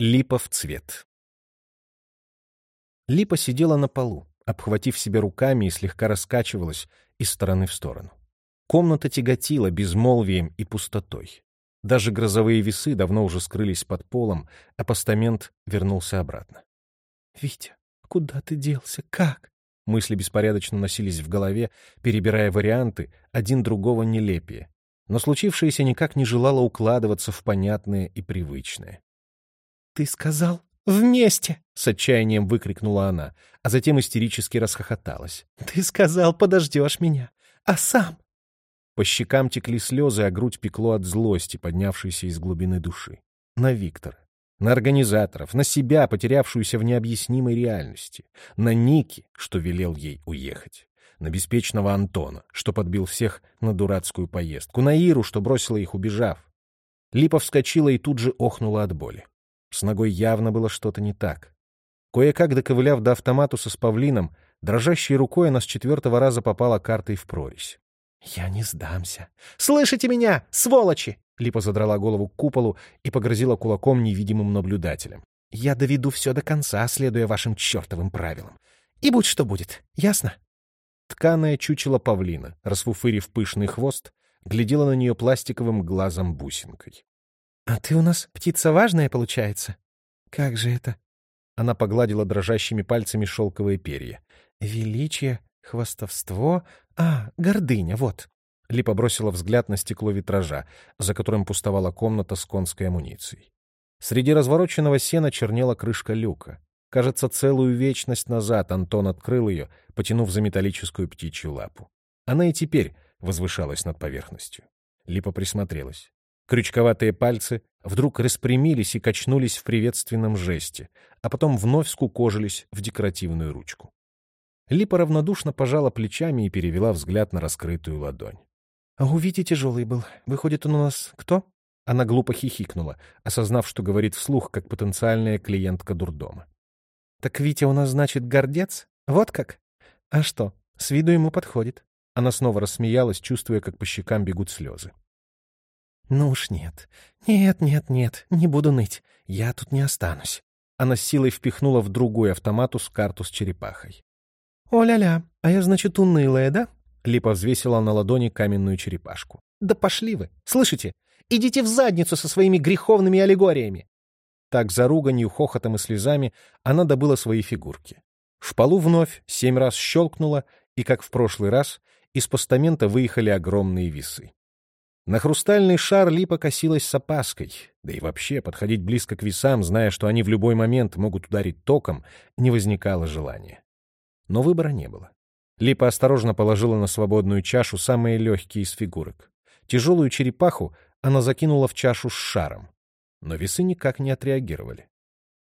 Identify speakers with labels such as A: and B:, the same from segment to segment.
A: Липа в цвет. Липа сидела на полу, обхватив себя руками и слегка раскачивалась из стороны в сторону. Комната тяготила безмолвием и пустотой. Даже грозовые весы давно уже скрылись под полом, а постамент вернулся обратно. «Витя, куда ты делся? Как?» Мысли беспорядочно носились в голове, перебирая варианты, один другого нелепее. Но случившееся никак не желало укладываться в понятное и привычное. «Ты сказал «вместе!» — с отчаянием выкрикнула она, а затем истерически расхохоталась. «Ты сказал, подождешь меня, а сам по щекам текли слезы, а грудь пекло от злости, поднявшейся из глубины души. На Виктора, на организаторов, на себя, потерявшуюся в необъяснимой реальности, на Ники, что велел ей уехать, на беспечного Антона, что подбил всех на дурацкую поездку, на Иру, что бросила их, убежав. Липа вскочила и тут же охнула от боли. С ногой явно было что-то не так. Кое-как доковыляв до автомату со спавлином, дрожащей рукой она с четвертого раза попала картой в прорезь. «Я не сдамся. Слышите меня, сволочи!» Липа задрала голову к куполу и погрозила кулаком невидимым наблюдателям. «Я доведу все до конца, следуя вашим чертовым правилам. И будь что будет, ясно?» Тканое чучело павлина, расфуфырив пышный хвост, глядела на нее пластиковым глазом-бусинкой. «А ты у нас птица важная, получается? Как же это?» Она погладила дрожащими пальцами шелковые перья. «Величие, Хвастовство? А, гордыня, вот. Липа бросила взгляд на стекло витража, за которым пустовала комната с конской амуницией. Среди развороченного сена чернела крышка люка. Кажется, целую вечность назад Антон открыл ее, потянув за металлическую птичью лапу. Она и теперь возвышалась над поверхностью. Липа присмотрелась. Крючковатые пальцы вдруг распрямились и качнулись в приветственном жесте, а потом вновь скукожились в декоративную ручку. Липа равнодушно пожала плечами и перевела взгляд на раскрытую ладонь. — А у Вити тяжелый был. Выходит, он у нас кто? Она глупо хихикнула, осознав, что говорит вслух, как потенциальная клиентка дурдома. — Так Витя у нас, значит, гордец? Вот как? А что, с виду ему подходит. Она снова рассмеялась, чувствуя, как по щекам бегут слезы. «Ну уж нет. Нет, нет, нет, не буду ныть. Я тут не останусь». Она с силой впихнула в другую автомату с карту с черепахой. «О-ля-ля, а я, значит, унылая, да?» Липа взвесила на ладони каменную черепашку. «Да пошли вы! Слышите? Идите в задницу со своими греховными аллегориями!» Так за руганью, хохотом и слезами она добыла свои фигурки. В полу вновь семь раз щелкнула, и, как в прошлый раз, из постамента выехали огромные весы. На хрустальный шар Липа косилась с опаской, да и вообще подходить близко к весам, зная, что они в любой момент могут ударить током, не возникало желания. Но выбора не было. Липа осторожно положила на свободную чашу самые легкие из фигурок. Тяжелую черепаху она закинула в чашу с шаром. Но весы никак не отреагировали.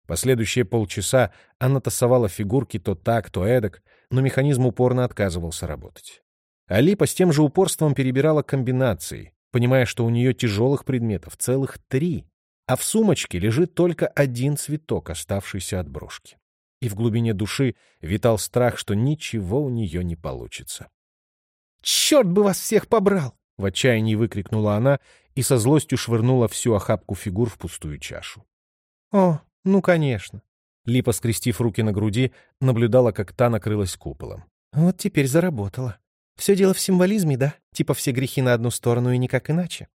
A: Последующие полчаса она тасовала фигурки то так, то эдак, но механизм упорно отказывался работать. А Липа с тем же упорством перебирала комбинации, понимая, что у нее тяжелых предметов целых три, а в сумочке лежит только один цветок, оставшийся от брошки и в глубине души витал страх, что ничего у нее не получится. «Черт бы вас всех побрал!» — в отчаянии выкрикнула она и со злостью швырнула всю охапку фигур в пустую чашу. «О, ну, конечно!» Липа, скрестив руки на груди, наблюдала, как та накрылась куполом. «Вот теперь заработала. Все дело в символизме, да? Типа все грехи на одну сторону и никак иначе».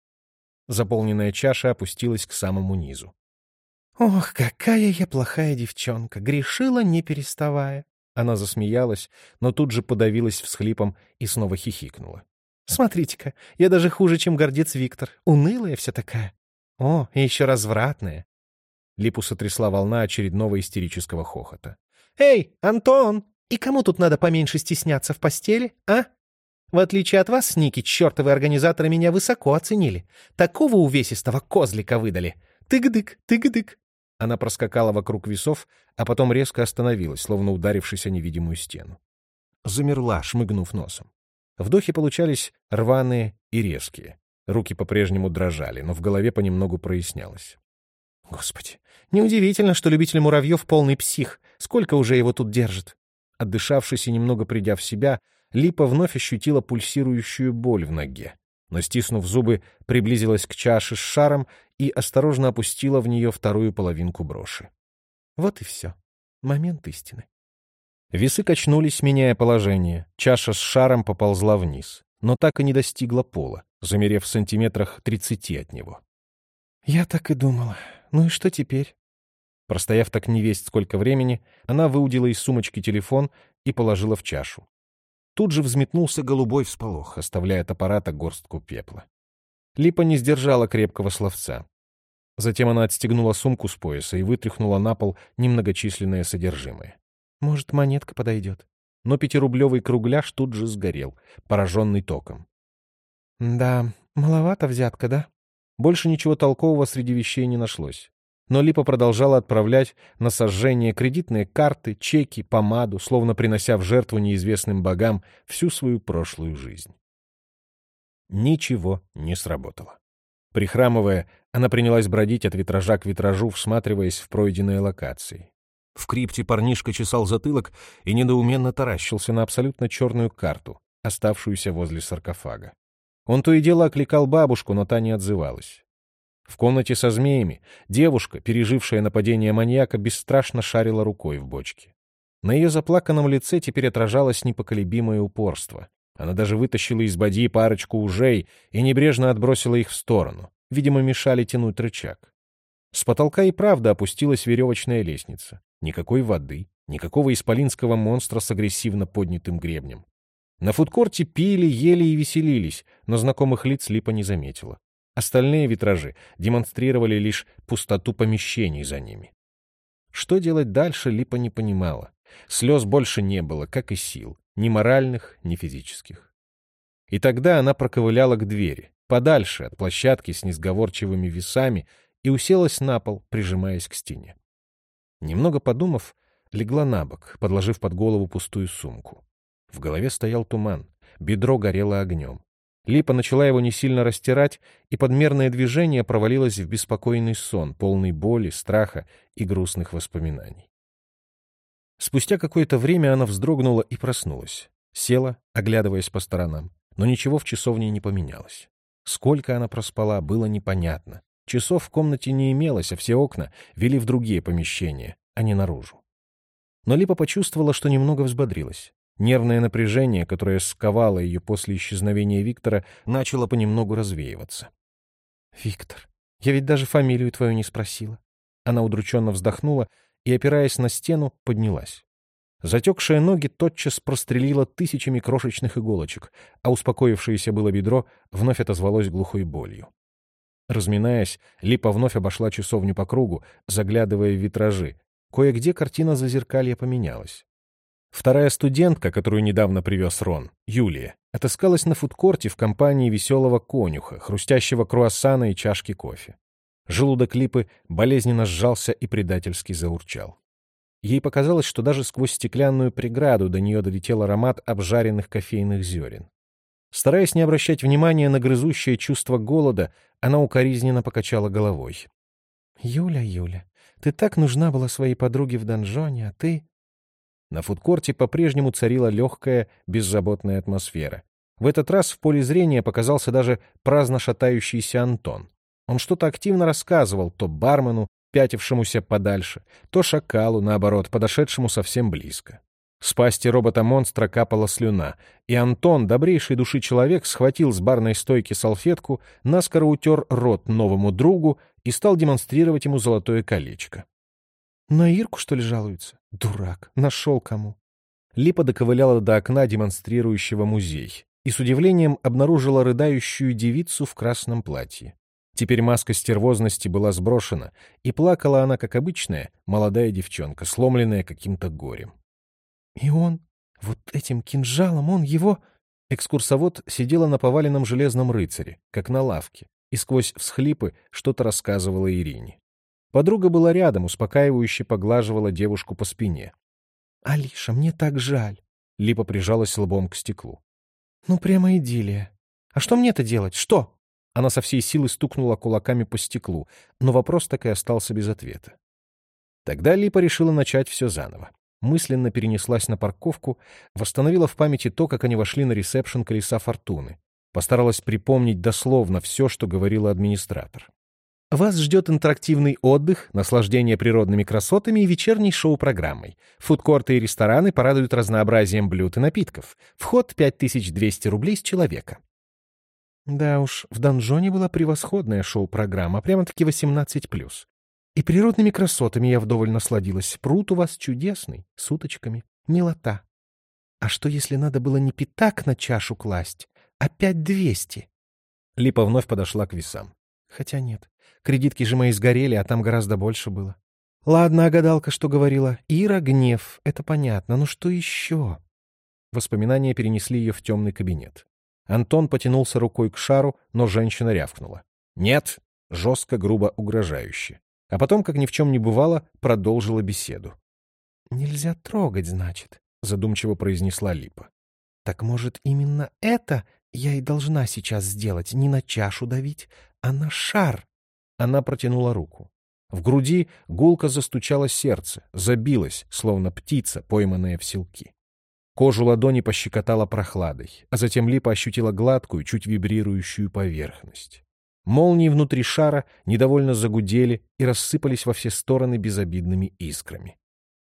A: Заполненная чаша опустилась к самому низу. «Ох, какая я плохая девчонка! Грешила, не переставая!» Она засмеялась, но тут же подавилась всхлипом и снова хихикнула. «Смотрите-ка, я даже хуже, чем гордец Виктор. Унылая вся такая. О, и еще развратная!» Липу сотрясла волна очередного истерического хохота. «Эй, Антон! И кому тут надо поменьше стесняться в постели, а? В отличие от вас, Ники, чертовы организаторы меня высоко оценили. Такого увесистого козлика выдали. Тык-дык, тык-дык. Она проскакала вокруг весов, а потом резко остановилась, словно ударившись о невидимую стену. Замерла, шмыгнув носом. Вдохи получались рваные и резкие. Руки по-прежнему дрожали, но в голове понемногу прояснялось. Господи, неудивительно, что любитель муравьев полный псих. Сколько уже его тут держит? Отдышавшись и немного придя в себя, Липа вновь ощутила пульсирующую боль в ноге. Но, стиснув зубы, приблизилась к чаше с шаром и осторожно опустила в нее вторую половинку броши.
B: Вот и все. Момент истины.
A: Весы качнулись, меняя положение. Чаша с шаром поползла вниз, но так и не достигла пола, замерев в сантиметрах тридцати от него.
B: «Я так и думала. Ну и что теперь?»
A: Простояв так невесть сколько времени, она выудила из сумочки телефон и положила в чашу. Тут же взметнулся голубой всполох, оставляя от аппарата горстку пепла. Липа не сдержала крепкого словца. Затем она отстегнула сумку с пояса и вытряхнула на пол немногочисленное содержимое.
B: «Может, монетка подойдет?»
A: Но пятирублевый кругляш тут же сгорел, пораженный током.
B: «Да, маловато взятка, да?»
A: Больше ничего толкового среди вещей не нашлось. Но Липа продолжала отправлять на сожжение кредитные карты, чеки, помаду, словно принося в жертву неизвестным богам всю свою прошлую жизнь. Ничего не сработало. Прихрамывая, она принялась бродить от витража к витражу, всматриваясь в пройденные локации. В крипте парнишка чесал затылок и недоуменно таращился на абсолютно черную карту, оставшуюся возле саркофага. Он то и дело окликал бабушку, но та не отзывалась. В комнате со змеями девушка, пережившая нападение маньяка, бесстрашно шарила рукой в бочке. На ее заплаканном лице теперь отражалось непоколебимое упорство. Она даже вытащила из бадьи парочку ужей и небрежно отбросила их в сторону. Видимо, мешали тянуть рычаг. С потолка и правда опустилась веревочная лестница. Никакой воды, никакого исполинского монстра с агрессивно поднятым гребнем. На фудкорте пили, ели и веселились, но знакомых лиц Липа не заметила. Остальные витражи демонстрировали лишь пустоту помещений за ними. Что делать дальше, Липа не понимала. Слез больше не было, как и сил ни моральных, ни физических. И тогда она проковыляла к двери, подальше от площадки с несговорчивыми весами, и уселась на пол, прижимаясь к стене. Немного подумав, легла на бок, подложив под голову пустую сумку. В голове стоял туман, бедро горело огнем. Липа начала его не сильно растирать, и подмерное движение провалилось в беспокойный сон, полный боли, страха и грустных воспоминаний. Спустя какое-то время она вздрогнула и проснулась. Села, оглядываясь по сторонам, но ничего в часовне не поменялось. Сколько она проспала, было непонятно. Часов в комнате не имелось, а все окна вели в другие помещения, а не наружу. Но Липа почувствовала, что немного взбодрилась. Нервное напряжение, которое сковало ее после исчезновения Виктора, начало понемногу развеиваться.
B: «Виктор, я ведь даже фамилию твою не спросила».
A: Она удрученно вздохнула и, опираясь на стену, поднялась. Затекшие ноги тотчас прострелило тысячами крошечных иголочек, а успокоившееся было бедро вновь отозвалось глухой болью. Разминаясь, Липа вновь обошла часовню по кругу, заглядывая в витражи. Кое-где картина зазеркалья поменялась. Вторая студентка, которую недавно привез Рон, Юлия, отыскалась на фудкорте в компании веселого конюха, хрустящего круассана и чашки кофе. Желудок Липы болезненно сжался и предательски заурчал. Ей показалось, что даже сквозь стеклянную преграду до нее долетел аромат обжаренных кофейных зерен. Стараясь не обращать внимания на грызущее чувство голода, она укоризненно покачала головой.
B: «Юля, Юля, ты так нужна была своей подруге в донжоне, а ты...»
A: На фудкорте по-прежнему царила легкая, беззаботная атмосфера. В этот раз в поле зрения показался даже праздно шатающийся Антон. Он что-то активно рассказывал то бармену, пятившемуся подальше, то шакалу, наоборот, подошедшему совсем близко. С пасти робота-монстра капала слюна, и Антон, добрейший души человек, схватил с барной стойки салфетку, наскоро утер рот новому другу и стал демонстрировать ему золотое колечко.
B: «На Ирку, что ли, жалуются? Дурак, нашел кому».
A: Липа доковыляла до окна, демонстрирующего музей, и с удивлением обнаружила рыдающую девицу в красном платье. Теперь маска стервозности была сброшена, и плакала она, как обычная, молодая девчонка, сломленная каким-то горем.
B: «И он? Вот этим кинжалом он его...»
A: Экскурсовод сидела на поваленном железном рыцаре, как на лавке, и сквозь всхлипы что-то рассказывала Ирине. Подруга была рядом, успокаивающе поглаживала девушку по спине.
B: «Алиша, мне так жаль!»
A: Липа прижалась лбом к стеклу.
B: «Ну, прямо идиллия. А что мне-то делать? Что?»
A: Она со всей силы стукнула кулаками по стеклу, но вопрос так и остался без ответа. Тогда Липа решила начать все заново. Мысленно перенеслась на парковку, восстановила в памяти то, как они вошли на ресепшн колеса фортуны. Постаралась припомнить дословно все, что говорила администратор. Вас ждет интерактивный отдых, наслаждение природными красотами и вечерней шоу-программой. Фудкорты и рестораны порадуют разнообразием блюд и напитков. Вход 5200 рублей с человека.
B: Да уж, в донжоне была превосходная шоу-программа, прямо-таки 18+. И природными красотами я вдоволь насладилась. Пруд у вас чудесный, с уточками, милота. А что, если надо было не пятак на чашу класть, а пять двести?
A: Липа вновь подошла к весам.
B: Хотя нет, кредитки же мои сгорели, а там гораздо больше было. Ладно, а гадалка что говорила? Ира — гнев, это понятно, но что еще?
A: Воспоминания перенесли ее в темный кабинет. Антон потянулся рукой к шару, но женщина рявкнула. «Нет!» — жестко, грубо, угрожающе. А потом, как ни в чем не бывало, продолжила беседу.
B: «Нельзя трогать, значит», — задумчиво произнесла Липа. «Так, может, именно это я и должна сейчас сделать, не на чашу давить, а на шар?»
A: Она протянула руку. В груди гулко застучало сердце, забилось, словно птица, пойманная в селки. Кожу ладони пощекотала прохладой, а затем Липа ощутила гладкую, чуть вибрирующую поверхность. Молнии внутри шара недовольно загудели и рассыпались во все стороны безобидными искрами.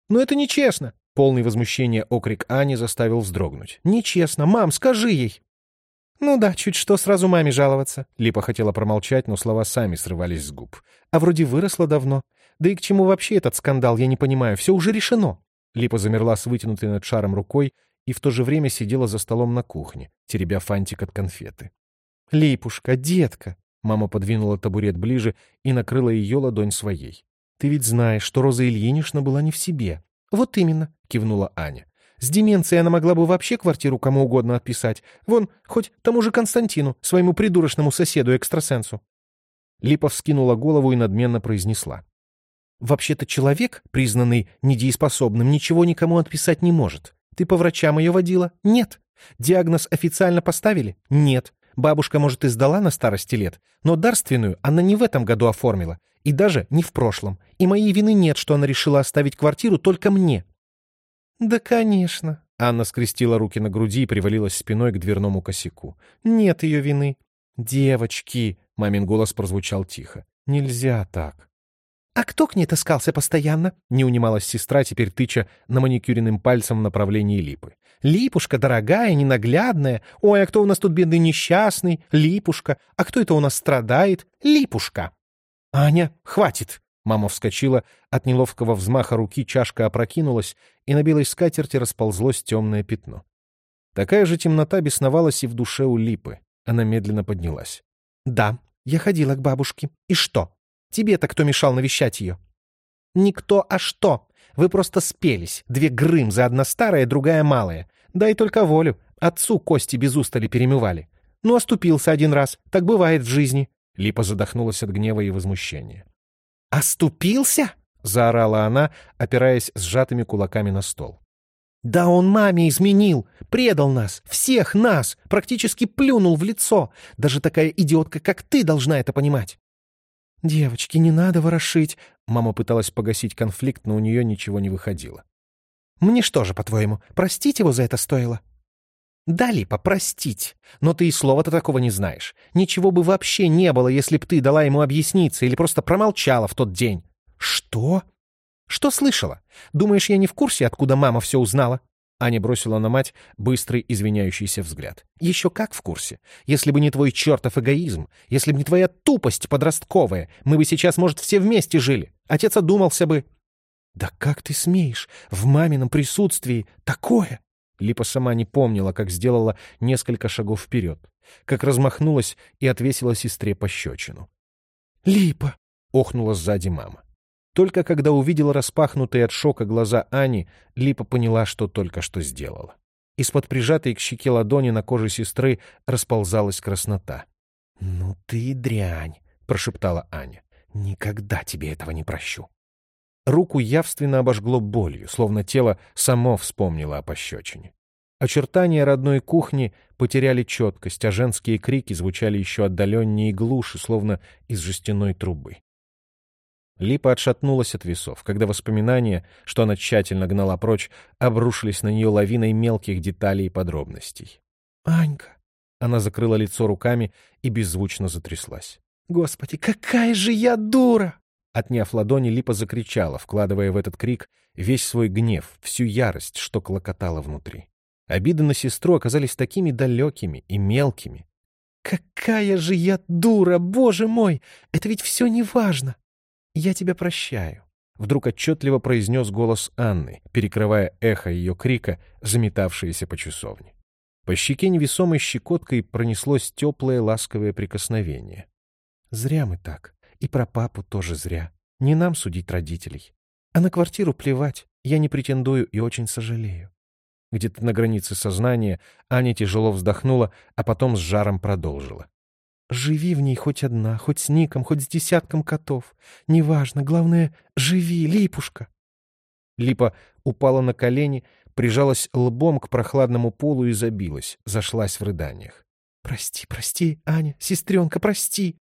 B: «Но это нечестно!» — полный возмущения окрик Ани заставил вздрогнуть. «Нечестно! Мам, скажи ей!» «Ну да, чуть что сразу маме жаловаться». Липа хотела промолчать, но слова сами срывались с губ. «А вроде выросла давно. Да и к чему вообще этот скандал, я не понимаю. Все уже решено».
A: Липа замерла с вытянутой над шаром рукой и в то же время сидела за столом на кухне, теребя фантик от конфеты.
B: «Липушка, детка!» Мама подвинула табурет ближе и накрыла ее ладонь своей. «Ты ведь знаешь, что Роза Ильинична была не в себе». «Вот именно», — кивнула Аня. «С деменцией она могла бы вообще квартиру кому угодно отписать. Вон, хоть тому же Константину, своему придурочному соседу-экстрасенсу».
A: Липа вскинула голову и надменно произнесла.
B: «Вообще-то человек, признанный недееспособным, ничего никому отписать не может. Ты по врачам ее водила? Нет. Диагноз официально поставили? Нет. Бабушка, может, и сдала на старости лет, но дарственную она не в этом году оформила, и даже не в прошлом. И моей вины нет, что она решила оставить квартиру только мне». «Да, конечно». Анна скрестила руки на груди и привалилась спиной к дверному косяку. «Нет ее вины». «Девочки!» — мамин голос прозвучал тихо. «Нельзя так». «А кто к ней таскался постоянно?» — не унималась сестра, теперь тыча на маникюренным пальцем в направлении липы. «Липушка дорогая, ненаглядная. Ой, а кто у нас тут бедный несчастный? Липушка. А кто это у нас страдает? Липушка!» «Аня, хватит!» Мама вскочила, от неловкого взмаха руки чашка опрокинулась, и на белой скатерти расползлось темное пятно. Такая же темнота бесновалась и в душе у Липы. Она медленно поднялась. «Да, я ходила к бабушке. И что? Тебе-то кто мешал навещать ее?» «Никто, а что? Вы просто спелись. Две грымзы, одна старая, другая малая. Дай только волю. Отцу кости без устали перемывали. Ну, оступился один раз. Так бывает в жизни. Липа задохнулась от гнева и возмущения. «Оступился?» — заорала она, опираясь сжатыми кулаками на стол. «Да он маме изменил, предал нас, всех нас, практически плюнул в лицо. Даже такая идиотка, как ты, должна это понимать». «Девочки, не надо ворошить!» Мама пыталась погасить конфликт, но у нее ничего не выходило. «Мне что же, по-твоему, простить его за это стоило?» Да, Липа, простить. Но ты и слова-то такого не знаешь. Ничего бы вообще не было, если б ты дала ему объясниться или просто промолчала в тот день. Что? Что слышала? Думаешь, я не в курсе, откуда мама все узнала? Аня бросила на мать быстрый извиняющийся взгляд. «Еще как в курсе. Если бы не твой чертов эгоизм, если бы не твоя тупость подростковая, мы бы сейчас, может, все вместе жили. Отец одумался бы...» «Да как ты смеешь? В мамином присутствии такое!» Липа сама не помнила, как сделала несколько шагов вперед, как размахнулась и отвесила сестре пощечину. «Липа!» — охнула сзади мама. Только когда увидела распахнутые от шока глаза Ани, Липа поняла, что только что сделала. Из-под прижатой к щеке ладони на коже сестры расползалась краснота. «Ну ты дрянь!» — прошептала Аня. «Никогда тебе этого не прощу». Руку явственно обожгло болью, словно тело само вспомнило о пощечине. Очертания родной кухни потеряли четкость, а женские крики звучали еще отдаленнее и глуше, словно из жестяной трубы. Липа отшатнулась от весов, когда воспоминания, что она тщательно гнала прочь, обрушились на нее лавиной мелких деталей и подробностей. «Анька!» Она закрыла лицо руками и беззвучно затряслась. Господи, какая же я дура! Отняв ладони, Липа закричала, вкладывая в этот крик весь свой гнев, всю ярость, что клокотала внутри. Обиды на сестру оказались такими далекими и мелкими. «Какая же я дура, боже мой! Это ведь все не важно! Я тебя прощаю!» Вдруг отчетливо произнес голос Анны, перекрывая эхо ее крика, заметавшееся по часовне. По щеке невесомой щекоткой пронеслось теплое ласковое прикосновение. «Зря мы так. И про папу тоже зря. Не нам судить родителей. А на квартиру плевать. Я не претендую и очень сожалею. Где-то на границе сознания Аня тяжело вздохнула, а потом с жаром продолжила. «Живи в ней хоть одна, хоть с Ником, хоть с десятком котов. Неважно, главное, живи, Липушка!» Липа упала на колени, прижалась лбом к прохладному полу и забилась, зашлась в рыданиях. «Прости, прости, Аня, сестренка, прости!»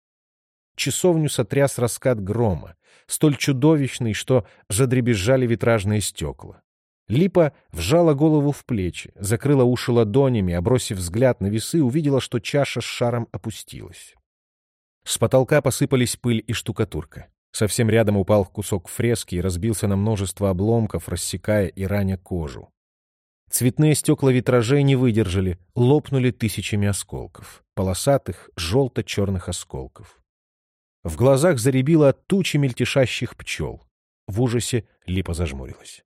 B: Часовню сотряс раскат грома, столь чудовищный, что задребезжали витражные стекла. Липа вжала голову в плечи, закрыла уши ладонями, а бросив взгляд на весы, увидела, что чаша с шаром опустилась. С потолка посыпались пыль и штукатурка. Совсем рядом упал кусок фрески и разбился на множество обломков, рассекая и раня кожу. Цветные стекла витражей не выдержали, лопнули тысячами осколков, полосатых, желто-черных осколков. В глазах заребило от тучи мельтешащих пчел. В ужасе Липа зажмурилась.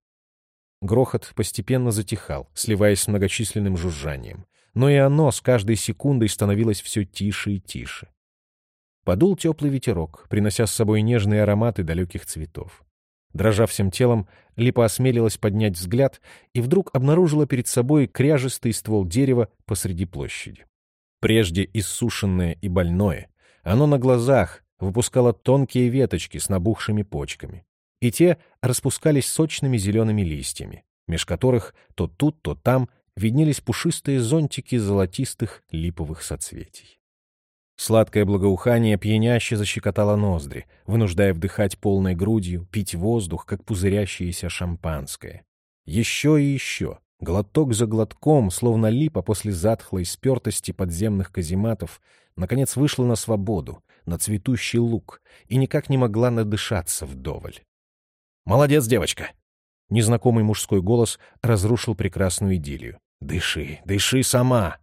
B: Грохот постепенно затихал, сливаясь с многочисленным жужжанием. Но и оно с каждой секундой становилось все тише и тише. Подул теплый ветерок, принося с собой нежные ароматы далеких цветов. Дрожа всем телом, Липа осмелилась поднять взгляд и вдруг обнаружила перед собой кряжистый ствол дерева посреди площади. Прежде иссушенное и больное, оно на глазах выпускало тонкие веточки с набухшими почками и те распускались сочными зелеными листьями, меж которых то тут, то там виднелись пушистые зонтики золотистых липовых соцветий. Сладкое благоухание пьяняще защекотало ноздри, вынуждая вдыхать полной грудью, пить воздух, как пузырящееся шампанское. Еще и еще, глоток за глотком, словно липа после затхлой спертости подземных казематов, наконец вышла на свободу, на цветущий луг, и никак не могла надышаться вдоволь. Молодец, девочка!» Незнакомый мужской голос разрушил прекрасную идиллию. «Дыши, дыши сама!